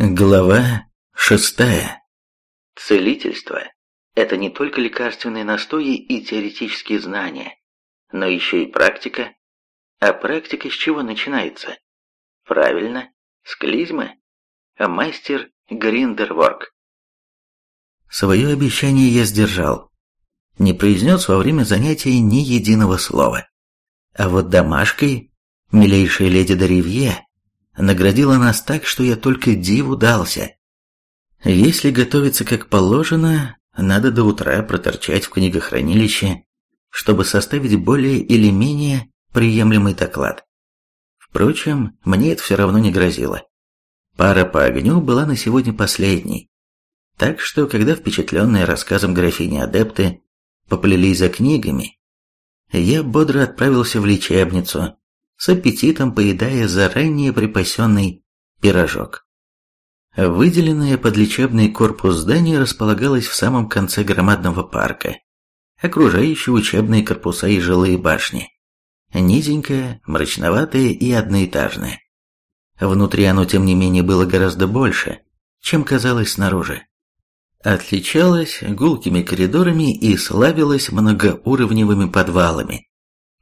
Глава шестая. Целительство – это не только лекарственные настои и теоретические знания, но еще и практика. А практика с чего начинается? Правильно, с клизмы. Мастер Гриндерворк. Свое обещание я сдержал. Не произнес во время занятия ни единого слова. А вот домашкой, милейшая леди Даривье, наградила нас так, что я только диву дался. Если готовиться как положено, надо до утра проторчать в книгохранилище, чтобы составить более или менее приемлемый доклад. Впрочем, мне это все равно не грозило. Пара по огню была на сегодня последней. Так что, когда впечатленные рассказом графини адепты поплелись за книгами, я бодро отправился в лечебницу, с аппетитом поедая заранее припасенный пирожок. Выделенное под лечебный корпус здание располагалось в самом конце громадного парка, окружающего учебные корпуса и жилые башни. Низенькое, мрачноватое и одноэтажное. Внутри оно, тем не менее, было гораздо больше, чем казалось снаружи. Отличалось гулкими коридорами и славилось многоуровневыми подвалами,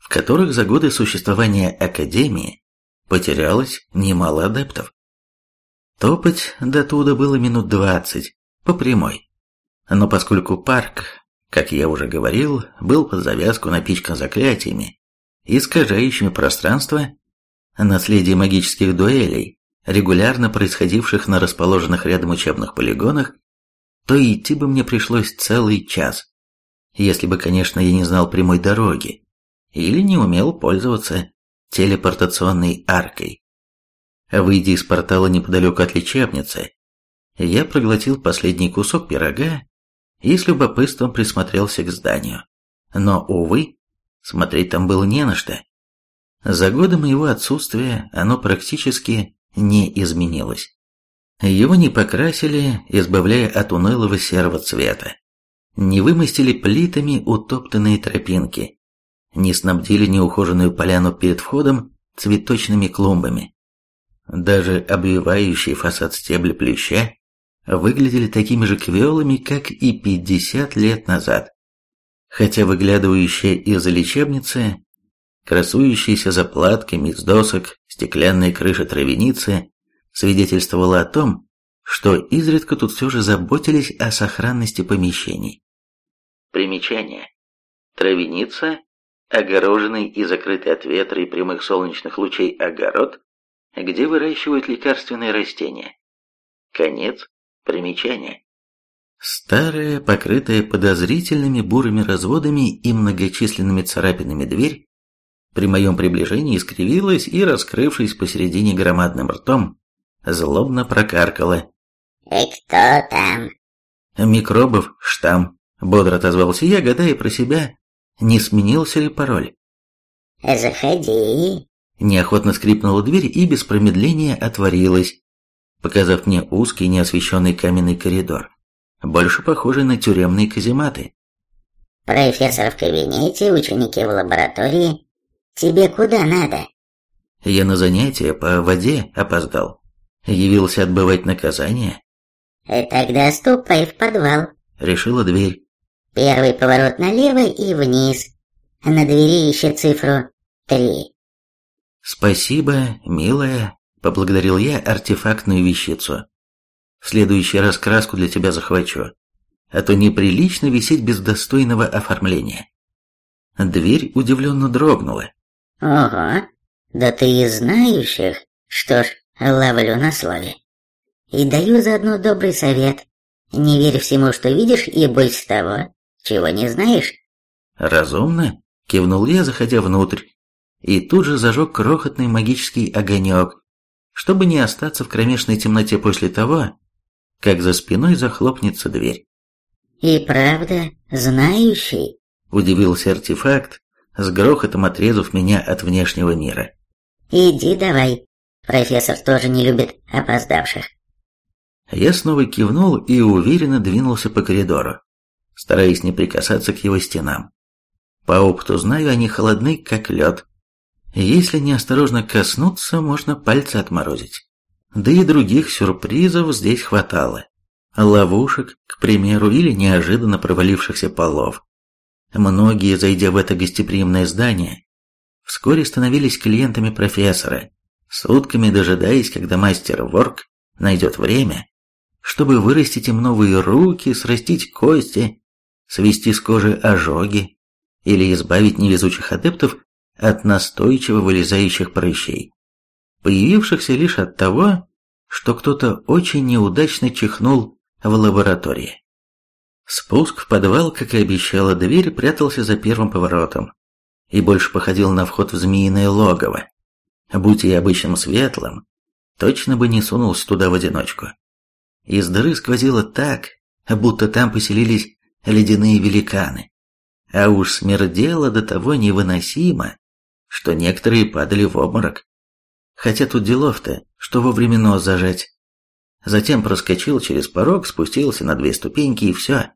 которых за годы существования Академии потерялось немало адептов. Топать до туда было минут двадцать, по прямой. Но поскольку парк, как я уже говорил, был под завязку напичкан заклятиями, искажающими пространство, наследие магических дуэлей, регулярно происходивших на расположенных рядом учебных полигонах, то идти бы мне пришлось целый час, если бы, конечно, я не знал прямой дороги, или не умел пользоваться телепортационной аркой. Выйдя из портала неподалеку от лечебницы, я проглотил последний кусок пирога и с любопытством присмотрелся к зданию. Но, увы, смотреть там было не на что. За годы моего отсутствия оно практически не изменилось. Его не покрасили, избавляя от унылого серого цвета. Не вымостили плитами утоптанные тропинки не снабдили неухоженную поляну перед входом цветочными клумбами. Даже обвивающий фасад стебли плюща выглядели такими же квелами, как и 50 лет назад. Хотя выглядывающая из лечебницы, красующаяся заплатками из досок, стеклянная крыша травяницы свидетельствовала о том, что изредка тут все же заботились о сохранности помещений. Примечание. Травяница огороженный и закрытый от ветра и прямых солнечных лучей огород, где выращивают лекарственные растения. Конец примечания. Старая, покрытая подозрительными бурыми разводами и многочисленными царапинами дверь, при моем приближении искривилась и, раскрывшись посередине громадным ртом, злобно прокаркала. «И кто там?» «Микробов штамм», — бодро отозвался я, гадая про себя, не сменился ли пароль. «Заходи!» Неохотно скрипнула дверь и без промедления отворилась, показав мне узкий неосвещенный каменный коридор, больше похожий на тюремные казематы. «Профессор в кабинете, ученики в лаборатории. Тебе куда надо?» Я на занятия по воде опоздал. Явился отбывать наказание. «Тогда ступай в подвал», — решила дверь. Первый поворот налево и вниз. На двери ищи цифру три. «Спасибо, милая», — поблагодарил я артефактную вещицу. «В следующий раз краску для тебя захвачу, а то неприлично висеть без достойного оформления». Дверь удивленно дрогнула. «Ого, да ты из знающих? Что ж, ловлю на слове. И даю заодно добрый совет. Не верь всему, что видишь, и будь того, чего не знаешь?» «Разумно», — кивнул я, заходя внутрь, и тут же зажег крохотный магический огонек, чтобы не остаться в кромешной темноте после того, как за спиной захлопнется дверь. «И правда, знающий?» — удивился артефакт, с грохотом отрезав меня от внешнего мира. «Иди давай, профессор тоже не любит опоздавших». Я снова кивнул и уверенно двинулся по коридору стараясь не прикасаться к его стенам. По опыту знаю, они холодны, как лед. Если неосторожно коснуться, можно пальцы отморозить. Да и других сюрпризов здесь хватало. Ловушек, к примеру, или неожиданно провалившихся полов. Многие, зайдя в это гостеприимное здание, вскоре становились клиентами профессора, сутками дожидаясь, когда мастер Ворк найдет время, чтобы вырастить им новые руки, срастить кости, свести с кожи ожоги или избавить невезучих адептов от настойчиво вылезающих прыщей, появившихся лишь от того, что кто-то очень неудачно чихнул в лаборатории. Спуск в подвал, как и обещала дверь, прятался за первым поворотом и больше походил на вход в змеиное логово. Будь я обычным светлым, точно бы не сунулся туда в одиночку. Из дыры сквозило так, будто там поселились ледяные великаны. А уж смердело до того невыносимо, что некоторые падали в обморок. Хотя тут делов-то, что вовремя зажать. Затем проскочил через порог, спустился на две ступеньки и все.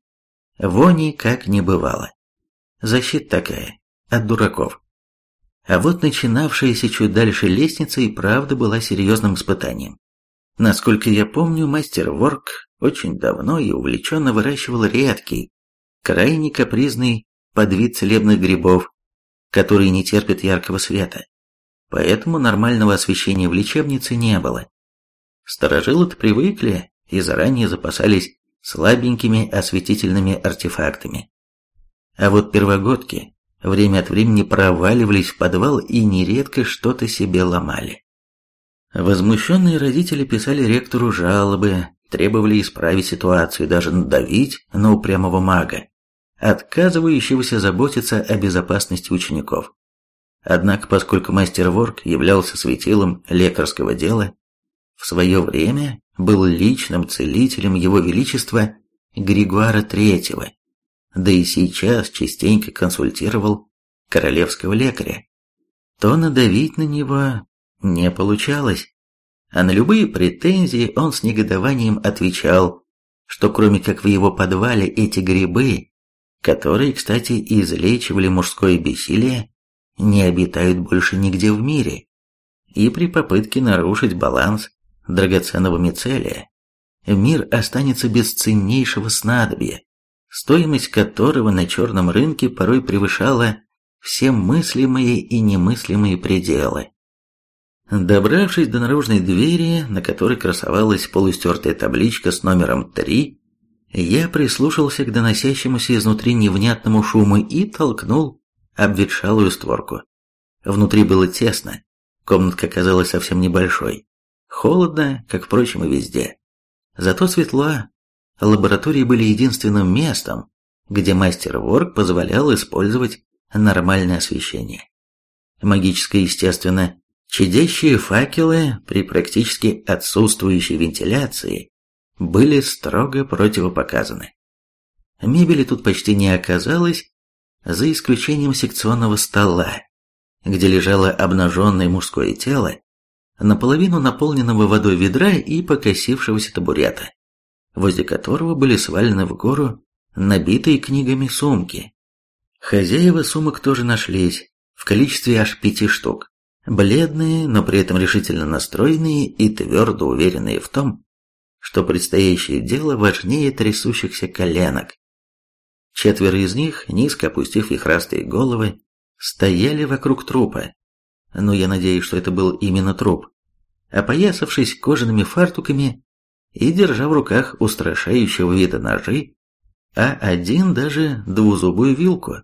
Вони как не бывало. Защита такая, от дураков. А вот начинавшаяся чуть дальше лестница и правда была серьезным испытанием. Насколько я помню, мастер Ворк очень давно и увлеченно выращивал редкий, крайне капризный подвид целебных грибов, которые не терпят яркого света. Поэтому нормального освещения в лечебнице не было. Старожилы-то привыкли и заранее запасались слабенькими осветительными артефактами. А вот первогодки время от времени проваливались в подвал и нередко что-то себе ломали. Возмущенные родители писали ректору жалобы, требовали исправить ситуацию, даже надавить на упрямого мага, отказывающегося заботиться о безопасности учеников. Однако, поскольку мастер Ворк являлся светилом лекарского дела, в свое время был личным целителем его величества Григуара III, да и сейчас частенько консультировал королевского лекаря, то надавить на него не получалось. А на любые претензии он с негодованием отвечал, что кроме как в его подвале эти грибы, которые, кстати, излечивали мужское бессилие, не обитают больше нигде в мире. И при попытке нарушить баланс драгоценного мицелия, мир останется без ценнейшего снадобья, стоимость которого на черном рынке порой превышала все мыслимые и немыслимые пределы. Добравшись до наружной двери, на которой красовалась полустертая табличка с номером 3, я прислушался к доносящемуся изнутри невнятному шуму и толкнул обветшалую створку. Внутри было тесно, комнатка казалась совсем небольшой. Холодно, как, впрочем, и везде. Зато светло. Лаборатории были единственным местом, где мастер Ворк позволял использовать нормальное освещение. Магическое, естественно, чадящие факелы при практически отсутствующей вентиляции были строго противопоказаны. Мебели тут почти не оказалось, за исключением секционного стола, где лежало обнаженное мужское тело, наполовину наполненного водой ведра и покосившегося табурета, возле которого были свалены в гору набитые книгами сумки. Хозяева сумок тоже нашлись, в количестве аж пяти штук. Бледные, но при этом решительно настроенные и твердо уверенные в том, что предстоящее дело важнее трясущихся коленок. Четверо из них, низко опустив их растые головы, стояли вокруг трупа. Но я надеюсь, что это был именно труп. Опоясавшись кожаными фартуками и держа в руках устрашающего вида ножи, а один даже двузубую вилку,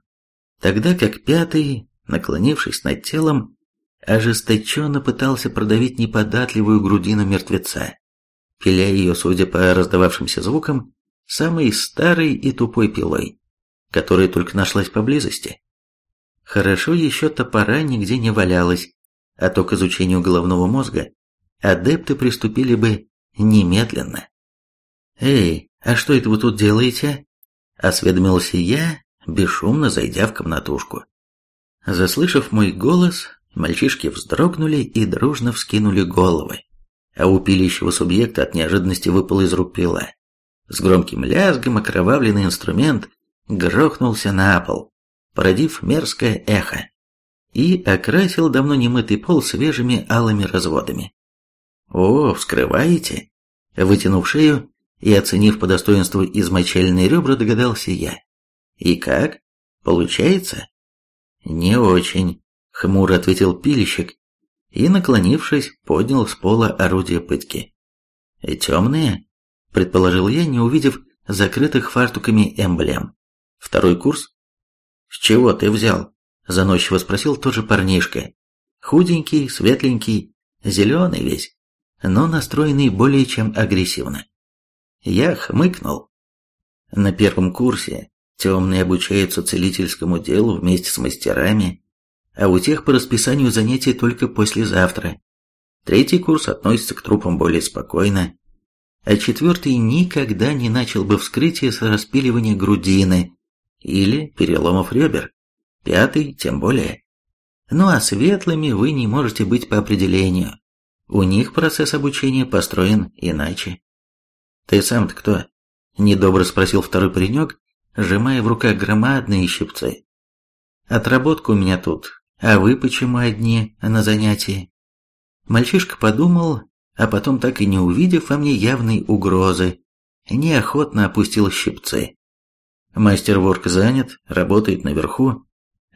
тогда как пятый, наклонившись над телом, ожесточенно пытался продавить неподатливую грудину мертвеца, пиля ее, судя по раздававшимся звукам, самой старой и тупой пилой, которая только нашлась поблизости. Хорошо еще топора нигде не валялось, а то к изучению головного мозга адепты приступили бы немедленно. «Эй, а что это вы тут делаете?» – осведомился я, бесшумно зайдя в комнатушку. Заслышав мой голос, мальчишки вздрогнули и дружно вскинули головы, а у пилящего субъекта от неожиданности выпал из рук пила. С громким лязгом окровавленный инструмент грохнулся на пол, породив мерзкое эхо, и окрасил давно немытый пол свежими алыми разводами. О, вскрываете? Вытянув шею и оценив по достоинству измочальные ребра, догадался я. И как? Получается? Не очень, хмуро ответил пильщик и, наклонившись, поднял с пола орудие пытки. Темные? Предположил я, не увидев закрытых фартуками эмблем. Второй курс? С чего ты взял? Заносчиво спросил тот же парнишка. Худенький, светленький, зеленый весь, но настроенный более чем агрессивно. Я хмыкнул. На первом курсе темные обучаются целительскому делу вместе с мастерами, а у тех по расписанию занятия только послезавтра. Третий курс относится к трупам более спокойно, а четвертый никогда не начал бы вскрытие с распиливания грудины или переломов ребер. Пятый тем более. Ну а светлыми вы не можете быть по определению. У них процесс обучения построен иначе. «Ты сам-то кто?» – недобро спросил второй паренек, сжимая в руках громадные щипцы. «Отработка у меня тут, а вы почему одни на занятии?» Мальчишка подумал, а потом, так и не увидев во мне явной угрозы, неохотно опустил щипцы. Мастер Ворк занят, работает наверху,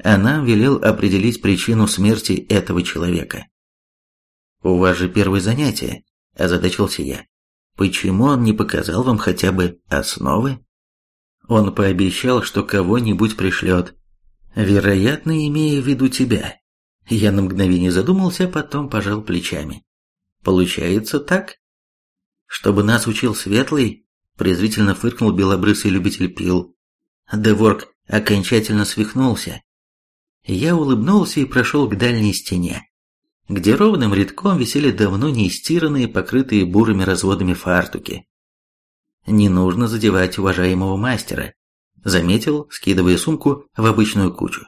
а нам велел определить причину смерти этого человека. «У вас же первое занятие», – озадачился я. «Почему он не показал вам хотя бы основы?» Он пообещал, что кого-нибудь пришлет, вероятно, имея в виду тебя. Я на мгновение задумался, а потом пожал плечами. «Получается так?» «Чтобы нас учил Светлый?» – презрительно фыркнул белобрысый любитель пил. Деворк окончательно свихнулся. Я улыбнулся и прошел к дальней стене, где ровным рядком висели давно не стиранные, покрытые бурыми разводами фартуки. «Не нужно задевать уважаемого мастера», — заметил, скидывая сумку в обычную кучу.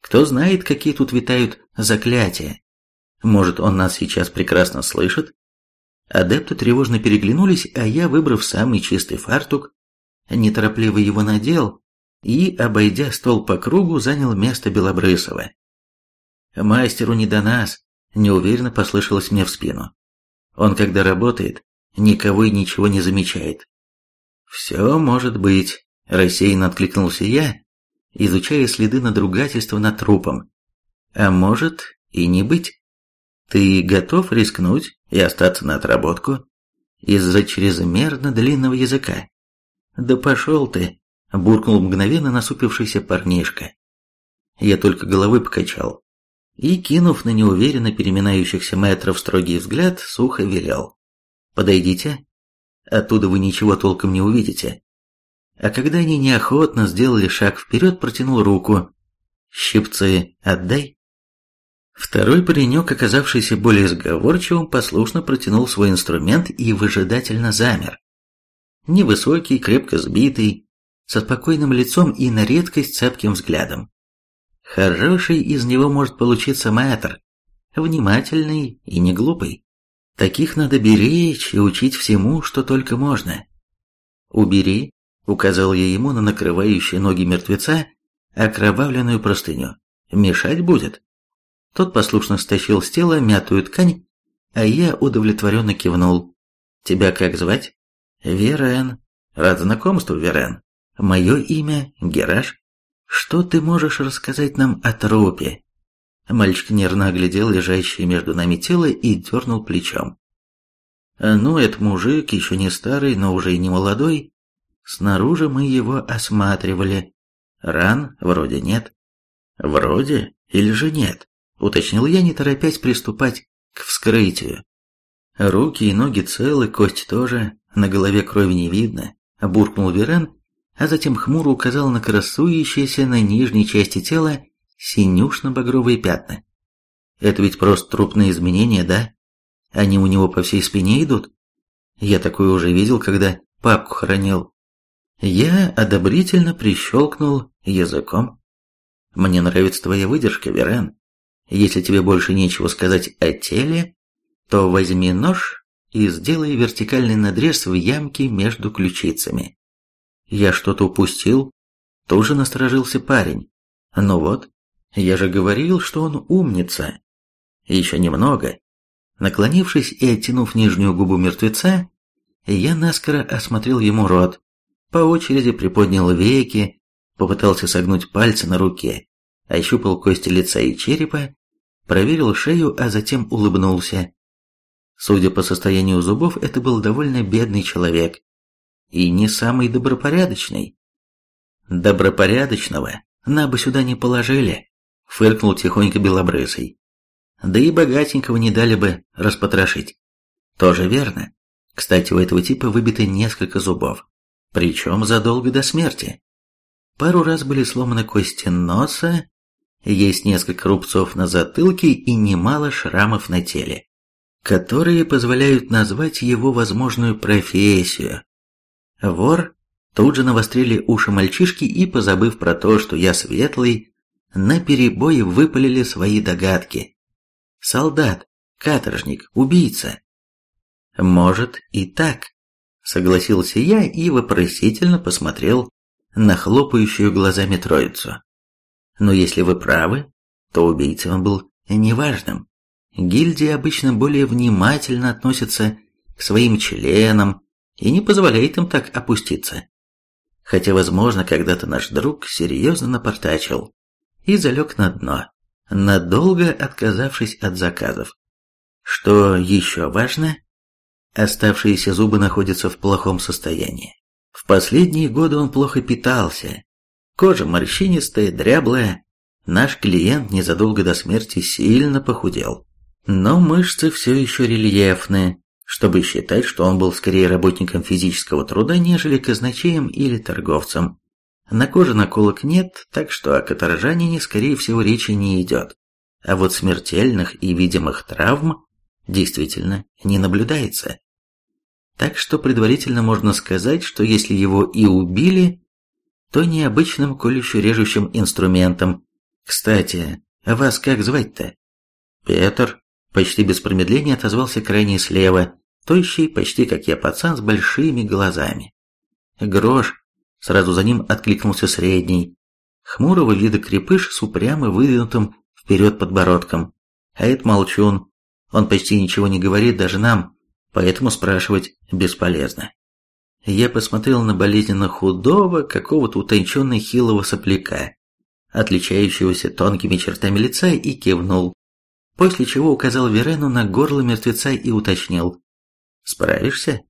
«Кто знает, какие тут витают заклятия. Может, он нас сейчас прекрасно слышит?» Адепты тревожно переглянулись, а я, выбрав самый чистый фартук, неторопливо его надел и, обойдя стол по кругу, занял место Белобрысова. «Мастеру не до нас», — неуверенно послышалось мне в спину. «Он, когда работает, никого и ничего не замечает». «Все может быть», — рассеянно откликнулся я, изучая следы надругательства над трупом. «А может и не быть. Ты готов рискнуть и остаться на отработку из-за чрезмерно длинного языка?» «Да пошел ты!» буркнул мгновенно насупившийся парнишка. Я только головы покачал и, кинув на неуверенно переминающихся метров строгий взгляд, сухо велел. «Подойдите. Оттуда вы ничего толком не увидите». А когда они неохотно сделали шаг вперед, протянул руку. «Щипцы отдай». Второй паренек, оказавшийся более сговорчивым, послушно протянул свой инструмент и выжидательно замер. Невысокий, крепко сбитый, со спокойным лицом и на редкость цепким взглядом. Хороший из него может получиться мэтр, внимательный и не глупый. Таких надо беречь и учить всему, что только можно. «Убери», — указал я ему на накрывающие ноги мертвеца окровавленную простыню. «Мешать будет». Тот послушно стащил с тела мятую ткань, а я удовлетворенно кивнул. «Тебя как звать?» «Верен. Рад знакомству, Верен. Мое имя Гераш. Что ты можешь рассказать нам о трупе?» Мальчик нервно оглядел лежащее между нами тело и дернул плечом. «Ну, это мужик, еще не старый, но уже и не молодой. Снаружи мы его осматривали. Ран вроде нет». «Вроде или же нет?» — уточнил я, не торопясь приступать к вскрытию. «Руки и ноги целы, кость тоже, на голове крови не видно», — буркнул Верен а затем хмуро указал на красующиеся на нижней части тела синюшно-багровые пятна. Это ведь просто трупные изменения, да? Они у него по всей спине идут? Я такое уже видел, когда папку хоронил. Я одобрительно прищелкнул языком. Мне нравится твоя выдержка, Верен. Если тебе больше нечего сказать о теле, то возьми нож и сделай вертикальный надрез в ямке между ключицами. Я что-то упустил? Тоже насторожился парень. Ну вот, я же говорил, что он умница. Еще немного. Наклонившись и оттянув нижнюю губу мертвеца, я наскоро осмотрел ему рот, по очереди приподнял веки, попытался согнуть пальцы на руке, ощупал кости лица и черепа, проверил шею, а затем улыбнулся. Судя по состоянию зубов, это был довольно бедный человек. И не самый добропорядочный. Добропорядочного на бы сюда не положили, фыркнул тихонько белобрысый. Да и богатенького не дали бы распотрошить. Тоже верно. Кстати, у этого типа выбито несколько зубов. Причем задолго до смерти. Пару раз были сломаны кости носа, есть несколько рубцов на затылке и немало шрамов на теле, которые позволяют назвать его возможную профессию. Вор тут же навострили уши мальчишки и, позабыв про то, что я светлый, на перебой выпалили свои догадки. Солдат, каторжник, убийца. Может и так, согласился я и вопросительно посмотрел на хлопающую глазами троицу. Но если вы правы, то убийца он был неважным. Гильдия обычно более внимательно относится к своим членам и не позволяет им так опуститься. Хотя, возможно, когда-то наш друг серьезно напортачил и залег на дно, надолго отказавшись от заказов. Что еще важно, оставшиеся зубы находятся в плохом состоянии. В последние годы он плохо питался, Кожа морщинистая, дряблая. Наш клиент незадолго до смерти сильно похудел. Но мышцы все еще рельефные, чтобы считать, что он был скорее работником физического труда, нежели казначеем или торговцем. На коже наколок нет, так что о каторжанине, скорее всего, речи не идет. А вот смертельных и видимых травм действительно не наблюдается. Так что предварительно можно сказать, что если его и убили, то необычным колюще-режущим инструментом. Кстати, а вас как звать-то? Петр. Почти без промедления отозвался крайне слева, тощий, почти как я пацан с большими глазами. Грош. Сразу за ним откликнулся средний. Хмурого вида крепыш с упрямо выдвинутым вперед подбородком. А это молчун. Он почти ничего не говорит даже нам, поэтому спрашивать бесполезно. Я посмотрел на болезненно худого, какого-то утонченно хилого сопляка, отличающегося тонкими чертами лица, и кивнул, после чего указал Верену на горло мертвеца и уточнил. «Справишься?»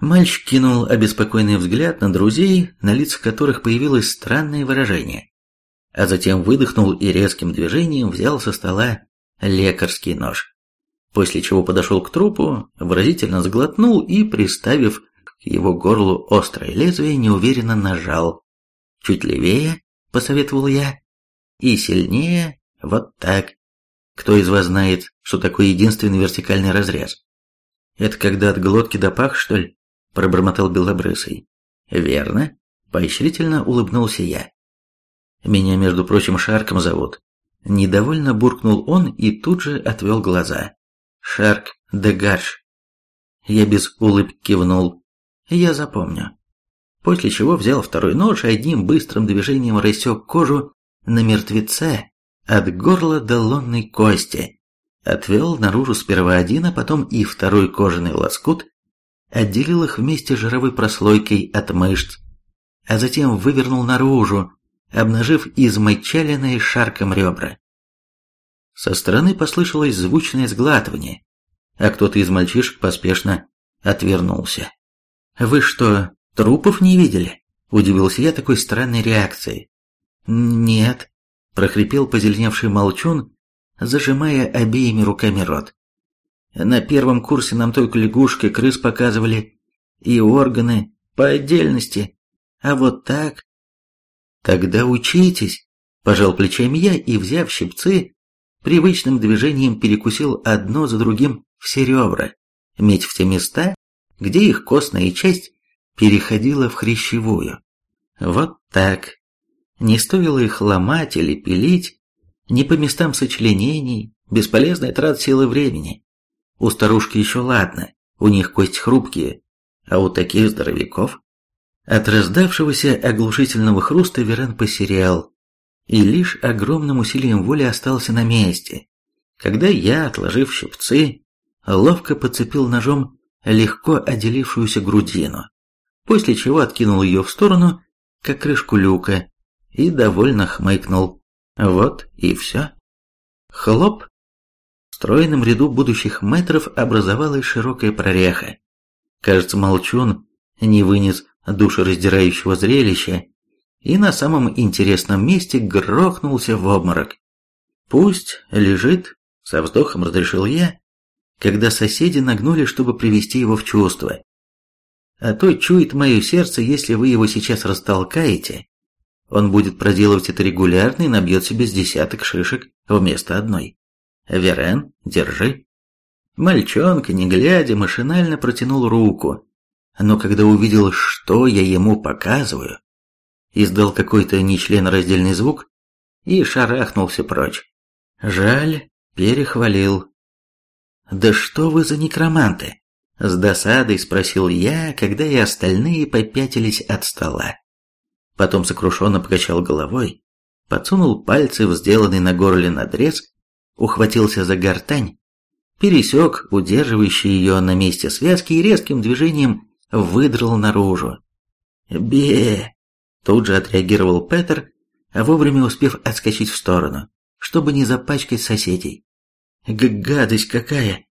Мальчик кинул обеспокоенный взгляд на друзей, на лицах которых появилось странное выражение, а затем выдохнул и резким движением взял со стола лекарский нож, после чего подошел к трупу, выразительно сглотнул и, приставив к его горлу острое лезвие неуверенно нажал. Чуть левее, посоветовал я, и сильнее, вот так. Кто из вас знает, что такое единственный вертикальный разрез? Это когда от глотки до пах, что ли? Пробормотал Белобрысый. Верно. Поощрительно улыбнулся я. Меня, между прочим, Шарком зовут. Недовольно буркнул он и тут же отвел глаза. Шарк де Гарш. Я без улыбки кивнул я запомню. После чего взял второй нож и одним быстрым движением рассек кожу на мертвеце от горла до лонной кости. Отвел наружу сперва один, а потом и второй кожаный лоскут, отделил их вместе жировой прослойкой от мышц, а затем вывернул наружу, обнажив измочаленные шарком ребра. Со стороны послышалось звучное сглатывание, а кто-то из мальчишек поспешно отвернулся. «Вы что, трупов не видели?» – удивился я такой странной реакцией. «Нет», – прохрипел позеленевший молчун, зажимая обеими руками рот. «На первом курсе нам только лягушки крыс показывали, и органы по отдельности, а вот так...» «Тогда учитесь», – пожал плечами я и, взяв щипцы, привычным движением перекусил одно за другим все ребра, медь в те места, где их костная часть переходила в хрящевую. Вот так. Не стоило их ломать или пилить, не по местам сочленений, бесполезная трат силы времени. У старушки еще ладно, у них кость хрупкие, а у таких здоровяков... От раздавшегося оглушительного хруста Верен посерял, и лишь огромным усилием воли остался на месте, когда я, отложив щипцы, ловко подцепил ножом легко отделившуюся грудину, после чего откинул ее в сторону, как крышку люка, и довольно хмыкнул. Вот и все. Хлоп! В стройном ряду будущих метров образовалась широкая прореха. Кажется, молчун не вынес душераздирающего зрелища и на самом интересном месте грохнулся в обморок. Пусть лежит, со вздохом разрешил я, когда соседи нагнули, чтобы привести его в чувство. А то чует мое сердце, если вы его сейчас растолкаете, он будет проделывать это регулярно и набьет себе с десяток шишек вместо одной. Верен, держи. Мальчонка, не глядя, машинально протянул руку, но когда увидел, что я ему показываю, издал какой-то нечленораздельный звук и шарахнулся прочь. Жаль, перехвалил. «Да что вы за некроманты?» С досадой спросил я, когда и остальные попятились от стола. Потом сокрушенно покачал головой, подсунул пальцы в сделанный на горле надрез, ухватился за гортань, пересек удерживающий ее на месте связки и резким движением выдрал наружу. «Бе!» Тут же отреагировал Петер, вовремя успев отскочить в сторону, чтобы не запачкать соседей. «Гадость какая!»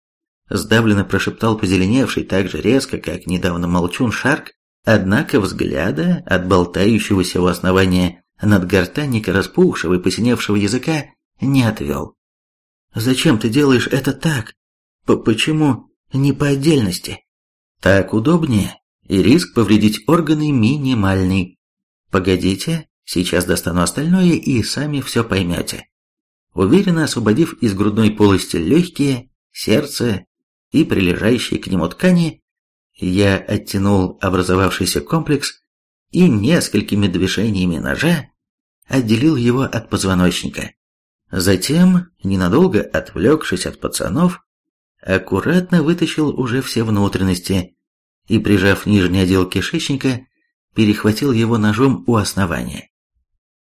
Сдавленно прошептал позеленевший так же резко, как недавно молчун Шарк, однако взгляда от болтающегося у основания надгортанника распухшего и посиневшего языка не отвел. «Зачем ты делаешь это так? П Почему не по отдельности?» «Так удобнее, и риск повредить органы минимальный. Погодите, сейчас достану остальное и сами все поймете». Уверенно освободив из грудной полости легкие, сердце и прилежащие к нему ткани, я оттянул образовавшийся комплекс и несколькими движениями ножа отделил его от позвоночника. Затем, ненадолго отвлекшись от пацанов, аккуратно вытащил уже все внутренности и, прижав нижний отдел кишечника, перехватил его ножом у основания.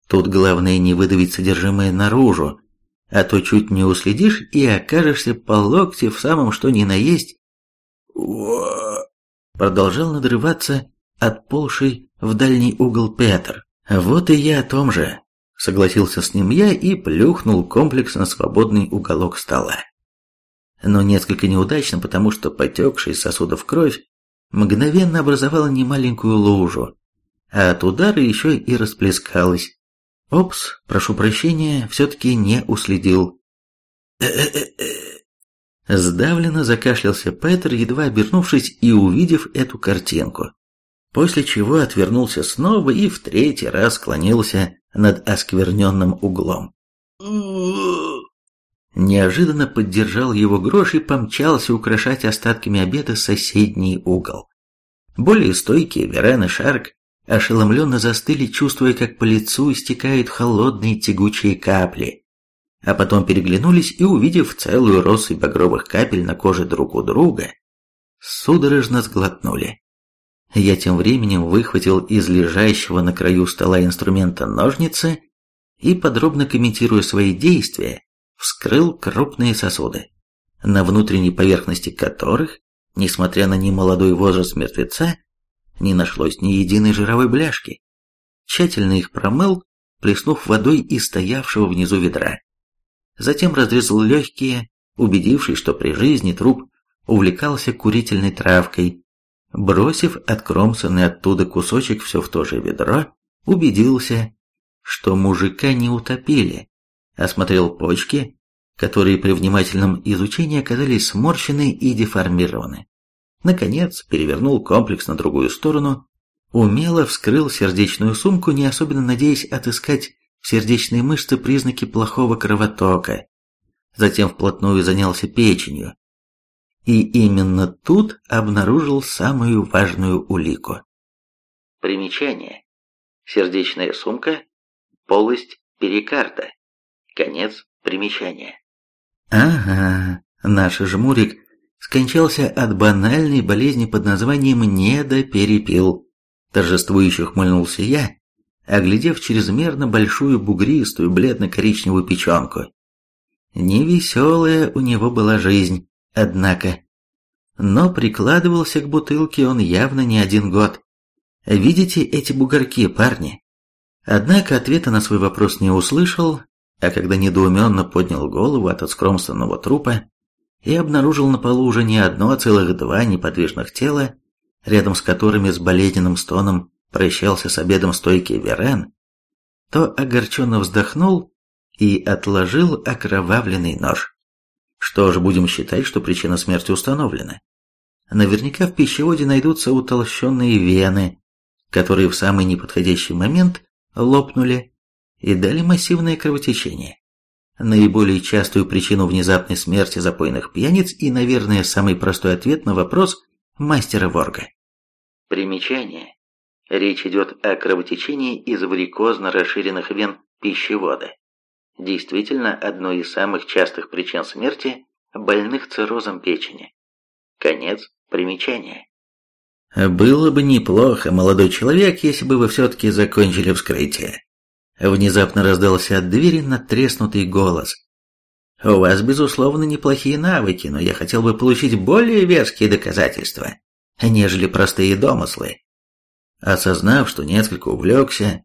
Тут главное не выдавить содержимое наружу, а то чуть не уследишь и окажешься по локте в самом что ни на есть. Продолжал надрываться отползший в дальний угол Петр. Вот и я о том же. Согласился с ним я и плюхнул комплекс на свободный уголок стола. Но несколько неудачно, потому что потекшая из сосудов кровь мгновенно образовала немаленькую лужу, а от удара еще и расплескалась, Опс, прошу прощения, все-таки не уследил. Сдавленно закашлялся Петер, едва обернувшись и увидев эту картинку. После чего отвернулся снова и в третий раз склонился над оскверненным углом. Неожиданно поддержал его грош и помчался украшать остатками обеда соседний угол. Более стойкие Верен и Шарк ошеломленно застыли, чувствуя, как по лицу истекают холодные тягучие капли, а потом переглянулись и, увидев целую россыпь багровых капель на коже друг у друга, судорожно сглотнули. Я тем временем выхватил из лежащего на краю стола инструмента ножницы и, подробно комментируя свои действия, вскрыл крупные сосуды, на внутренней поверхности которых, несмотря на немолодой возраст мертвеца, не нашлось ни единой жировой бляшки. Тщательно их промыл, плеснув водой из стоявшего внизу ведра. Затем разрезал легкие, убедившись, что при жизни труп увлекался курительной травкой. Бросив откромсанный оттуда кусочек все в то же ведро, убедился, что мужика не утопили, осмотрел почки, которые при внимательном изучении оказались сморщены и деформированы. Наконец, перевернул комплекс на другую сторону, умело вскрыл сердечную сумку, не особенно надеясь отыскать в сердечной мышце признаки плохого кровотока. Затем вплотную занялся печенью. И именно тут обнаружил самую важную улику. Примечание. Сердечная сумка, полость перикарда. Конец примечания. Ага, наш жмурик скончался от банальной болезни под названием недоперепил. Торжествующе ухмыльнулся я, оглядев чрезмерно большую бугристую бледно-коричневую печенку. Невеселая у него была жизнь, однако. Но прикладывался к бутылке он явно не один год. Видите эти бугорки, парни? Однако ответа на свой вопрос не услышал, а когда недоуменно поднял голову от отскромственного трупа и обнаружил на полу уже не одно, а целых два неподвижных тела, рядом с которыми с болезненным стоном прощался с обедом стойкий Верен, то огорченно вздохнул и отложил окровавленный нож. Что ж, будем считать, что причина смерти установлена. Наверняка в пищеводе найдутся утолщенные вены, которые в самый неподходящий момент лопнули и дали массивное кровотечение. Наиболее частую причину внезапной смерти запойных пьяниц и, наверное, самый простой ответ на вопрос мастера Ворга. Примечание. Речь идет о кровотечении из варикозно расширенных вен пищевода. Действительно, одной из самых частых причин смерти больных циррозом печени. Конец примечания. «Было бы неплохо, молодой человек, если бы вы все-таки закончили вскрытие». Внезапно раздался от двери надтреснутый голос. «У вас, безусловно, неплохие навыки, но я хотел бы получить более веские доказательства, нежели простые домыслы». Осознав, что несколько увлекся,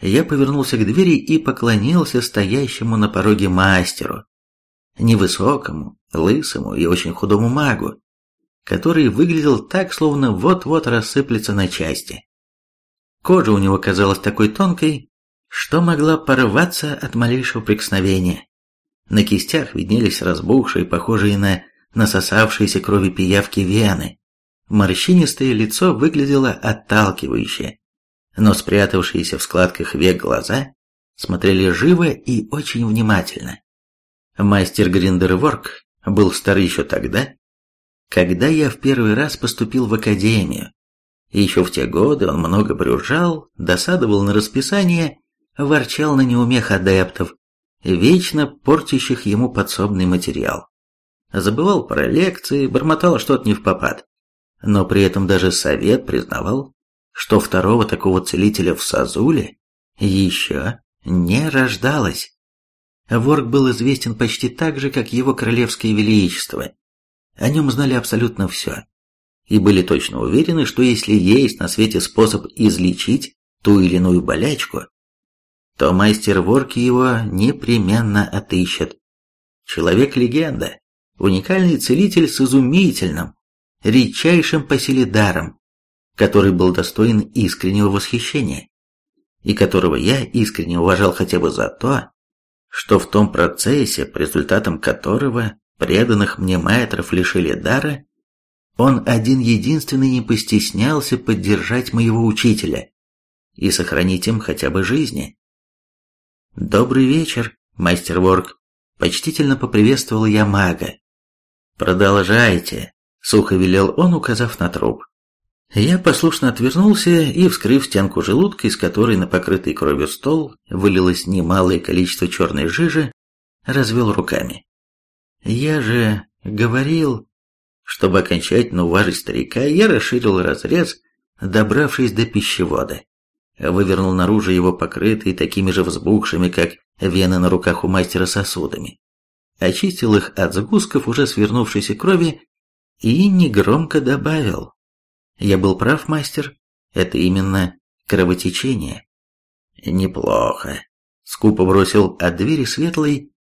я повернулся к двери и поклонился стоящему на пороге мастеру, невысокому, лысому и очень худому магу, который выглядел так, словно вот-вот рассыплется на части. Кожа у него казалась такой тонкой, что могла порваться от малейшего прикосновения. На кистях виднелись разбухшие, похожие на насосавшиеся крови пиявки вены. Морщинистое лицо выглядело отталкивающе, но спрятавшиеся в складках век глаза смотрели живо и очень внимательно. Мастер Гриндерворк был стар еще тогда, когда я в первый раз поступил в академию. Еще в те годы он много брюзжал, досадовал на расписание, ворчал на неумех адептов, вечно портящих ему подсобный материал. Забывал про лекции, бормотал что-то не в попад. Но при этом даже совет признавал, что второго такого целителя в Сазуле еще не рождалось. Ворк был известен почти так же, как его королевское величество, о нем знали абсолютно все. И были точно уверены, что если есть на свете способ излечить ту или иную болячку, то мастер ворки его непременно отыщет. Человек-легенда, уникальный целитель с изумительным, редчайшим по даром, который был достоин искреннего восхищения, и которого я искренне уважал хотя бы за то, что в том процессе, по результатам которого преданных мне майтров лишили дара, он один единственный не постеснялся поддержать моего учителя и сохранить им хотя бы жизни. «Добрый вечер, мастер Ворк», — почтительно поприветствовал я мага. «Продолжайте», — сухо велел он, указав на труп. Я послушно отвернулся и, вскрыв стенку желудка, из которой на покрытый кровью стол вылилось немалое количество черной жижи, развел руками. Я же говорил, чтобы окончательно уважить старика, я расширил разрез, добравшись до пищевода. Вывернул наружу его покрытые такими же взбухшими, как вены на руках у мастера сосудами. Очистил их от сгустков уже свернувшейся крови и негромко добавил. Я был прав, мастер, это именно кровотечение. Неплохо. Скупо бросил от двери светлый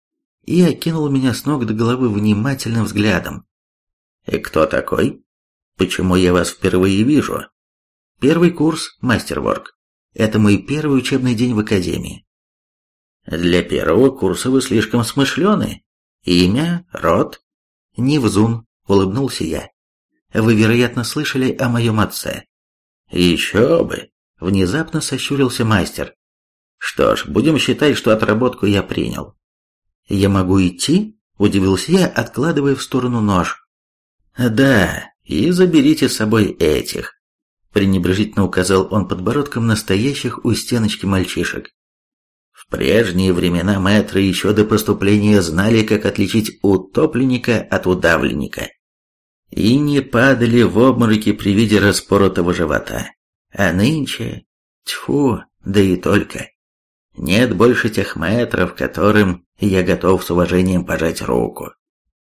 и окинул меня с ног до головы внимательным взглядом. «И кто такой? Почему я вас впервые вижу?» «Первый курс, мастерворк. Это мой первый учебный день в академии». «Для первого курса вы слишком смышлены. Имя, род?» «Невзун», — улыбнулся я. «Вы, вероятно, слышали о моем отце». «Еще бы!» — внезапно сощурился мастер. «Что ж, будем считать, что отработку я принял. «Я могу идти?» – удивился я, откладывая в сторону нож. «Да, и заберите с собой этих», – пренебрежительно указал он подбородком настоящих у стеночки мальчишек. В прежние времена мэтры еще до поступления знали, как отличить утопленника от удавленника. И не падали в обмороки при виде распоротого живота. А нынче... Тьфу, да и только. Нет больше тех мэтров, которым я готов с уважением пожать руку.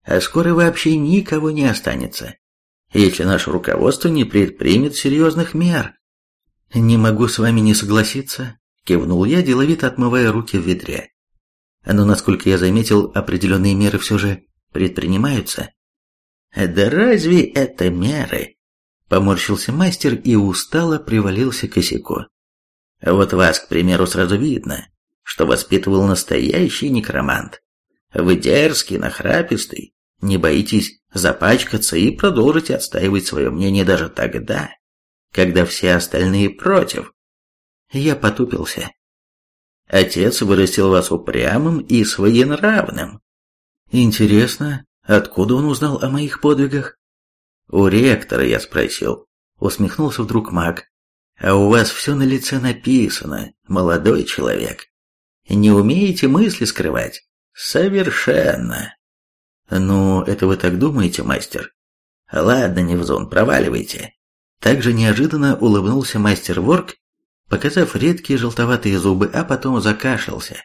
а скоро вообще никого не останется, если наше руководство не предпримет серьезных мер. Не могу с вами не согласиться, кивнул я, деловито отмывая руки в ведре. Но, насколько я заметил, определенные меры все же предпринимаются. Да разве это меры? Поморщился мастер и устало привалился к косяку. Вот вас, к примеру, сразу видно, что воспитывал настоящий некромант. Вы дерзкий, нахрапистый, не боитесь запачкаться и продолжите отстаивать свое мнение даже тогда, когда все остальные против. Я потупился. Отец вырастил вас упрямым и своенравным. Интересно, откуда он узнал о моих подвигах? У ректора я спросил. Усмехнулся вдруг маг. А у вас все на лице написано, молодой человек. Не умеете мысли скрывать? Совершенно. Ну, это вы так думаете, мастер? Ладно, Невзон, проваливайте. Также неожиданно улыбнулся мастер Ворк, показав редкие желтоватые зубы, а потом закашлялся.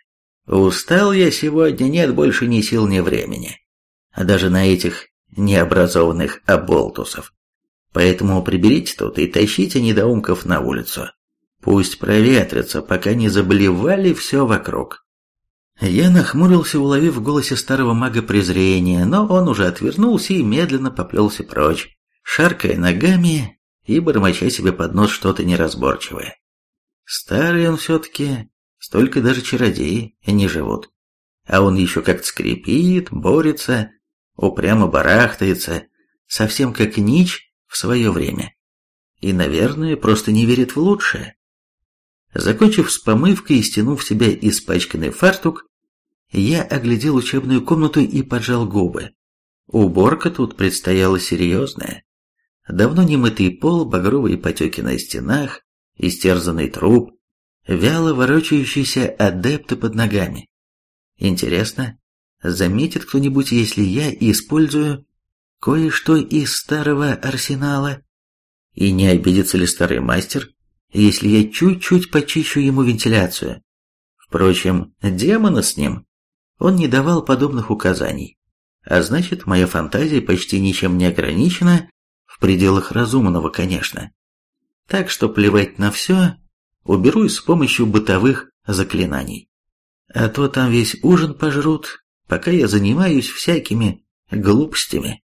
Устал я сегодня, нет больше ни сил, ни времени. А даже на этих необразованных оболтусов. Поэтому приберите тут и тащите недоумков на улицу. Пусть проветрятся, пока не заблевали все вокруг. Я нахмурился, уловив в голосе старого мага презрение, но он уже отвернулся и медленно поплелся прочь, шаркая ногами и бормоча себе под нос что-то неразборчивое. Старый он все-таки, столько даже чародеи не живут. А он еще как-то скрипит, борется, упрямо барахтается, совсем как Нич в свое время. И, наверное, просто не верит в лучшее. Закончив с помывкой и стянув себя испачканный фартук, я оглядел учебную комнату и поджал губы. Уборка тут предстояла серьезная. Давно не мытый пол, багровые потеки на стенах, истерзанный труп, вяло ворочающиеся адепты под ногами. Интересно, заметит кто-нибудь, если я использую кое-что из старого арсенала? И не обидится ли старый мастер, если я чуть-чуть почищу ему вентиляцию? Впрочем, демона с ним. Он не давал подобных указаний. А значит, моя фантазия почти ничем не ограничена, в пределах разумного, конечно. Так что плевать на все, уберусь с помощью бытовых заклинаний. А то там весь ужин пожрут, пока я занимаюсь всякими глупостями.